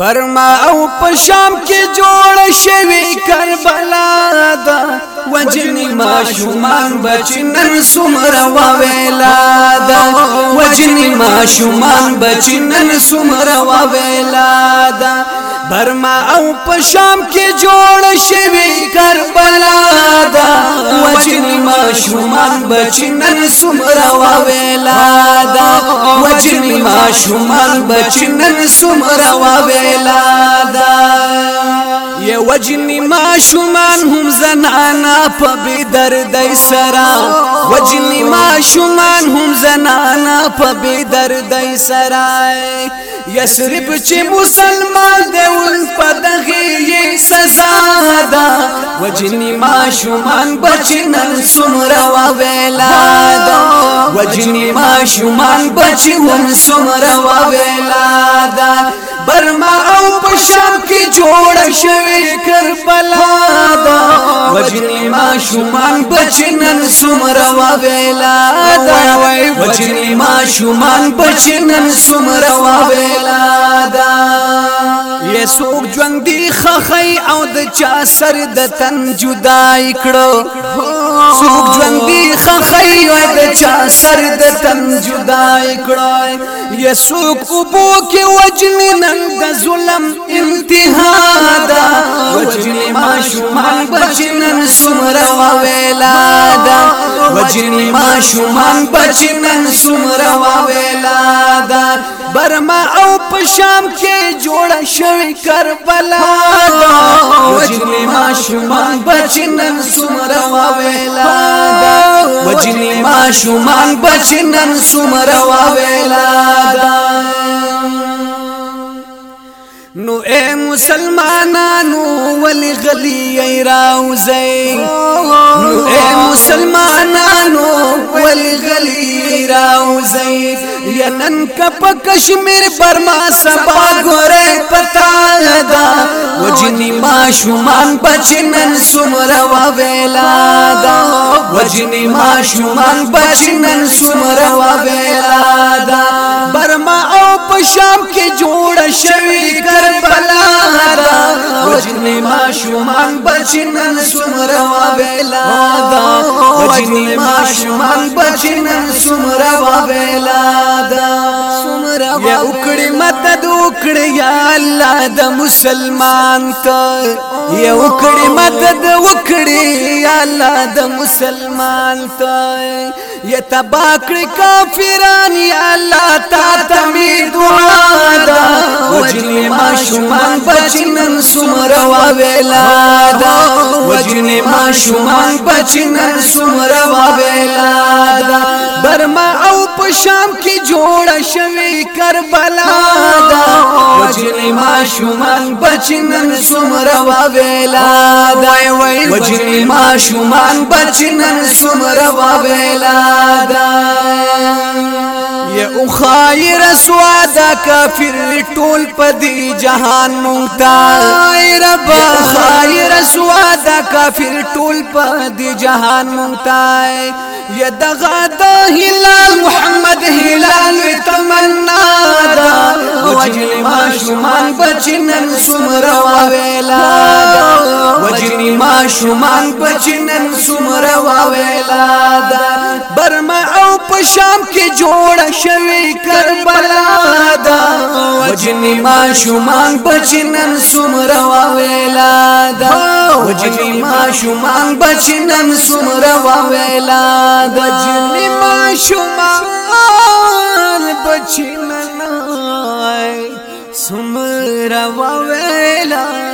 برما او پشام کې جوړ شوی کربلا دا وجنی ما شومان بچ نن سمر واویلا دا وجنی ما شومان بچ نن سمر واویلا دا برما او پشام کې جوړ شوی کربلا دا وجنی ما شومان بچ نن سمر واویلا جمی ما شمال بچنن سمرا و بیلادا وجنی ما شمان هم زنانا پا بی دردی سرا وجنی ما شمان هم زنانا پا بی دردی سرا یا سرب چی مسلمان دے ان پا دغی یہ سزا دا وجنی ما شمان بچنن سمرا و ویلا دا وجنی ما شمان بچنن سمرا و ویلا دا برما او پشم کی جوڑ شوی کربلا دا وجنی ما شومان بچنن سمرا و ویلا دا وجنی ما شومان بچنن سمرا و ویلا دا یا سوق ژوند دی خخی او د چا سر د تن جدای کړو سوق ژوند دی خخی او د چا سر د تن جدای کړو یا سوق وبو کې وجنی نن د ظلم انتها ما شومان بچنن سمرا ویلادا وجنی ما شومان بچنن سمرا ویلادا برما او پشام کې جوړ شوی کربلا دا وجنی ما شومان بچنن سمرا ویلادا وجنی ما شومان بچنن سمرا ویلادا غلی ای راوزی نو اے مسلمانانو ولی غلی ای راوزی ینن کپ کشمیر برما سبا گورے پتا دا وجنی ما شمان بچنن سمرا ویلا دا وجنی ما شمان بچنن سمرا ویلا دا برما او پشام کې جوړ شوی کر ما شومان بچنن سمرا وابلا دا وجنی ما شومان بچنن سمرا وابلا دا یا وکړې مدد وکړې یا الله د مسلمان ته یا وکړې مدد وکړې یا الله د مسلمان ته یہ اللہ تا دعا دا دا ما ما شمان شمان بچنن بچنن سمروا ویلا سمروا ویلا دا برما او پشام کی جوڑا شوی کربلا دا ما شمان بچنن سمروا ویلا دا دے ماشومان بچنن سمر وابلادا یا او خای رسوا دا کافر ټول په دی جهان مونتا رب خای رسوا دا کافر ټول په دی جهان مونتا یا دغه د هلال محمد هلال تمنا دا وجنی ما شومان بچنن سمرا ویلا دا وجنی ما شومان بچنن سمرا ویلا دا برما شام کے جوڑ شوی کربلا دا وجنی ما وادنی بچنن سمرا ویلا دا وجنی ما مال بچنن سمرا ویلا ویلا دا وجنی ما بچنن سمرا